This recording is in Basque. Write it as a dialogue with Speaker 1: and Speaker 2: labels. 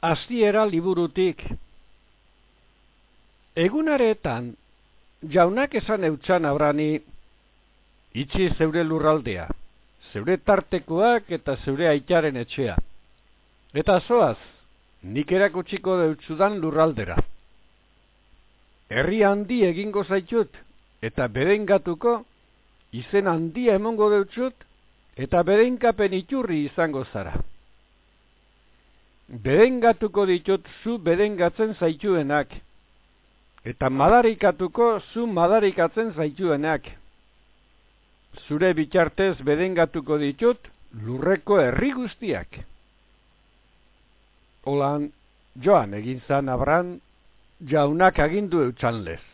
Speaker 1: Astiera liburutik Egunaretan, jaunak esan eutxan abrani, itxi zeure lurraldea, zeure tartekoak eta zeure aitaren etxea. Eta zoaz, nik erakutsiko deutsudan lurraldera. Herri handi egingo zaitut, eta bedengatuko, izen handia emongo deutsut, eta bedenkapen iturri izango zara bedengatuko ditut zu bedengatzen zaituenak, eta madarikatuko zu madarikatzen zaituenak. Zure bitxartez bedengatuko ditut lurreko herri guztiak. Olan, joan egin zan abran, jaunak agindu eutxan lez.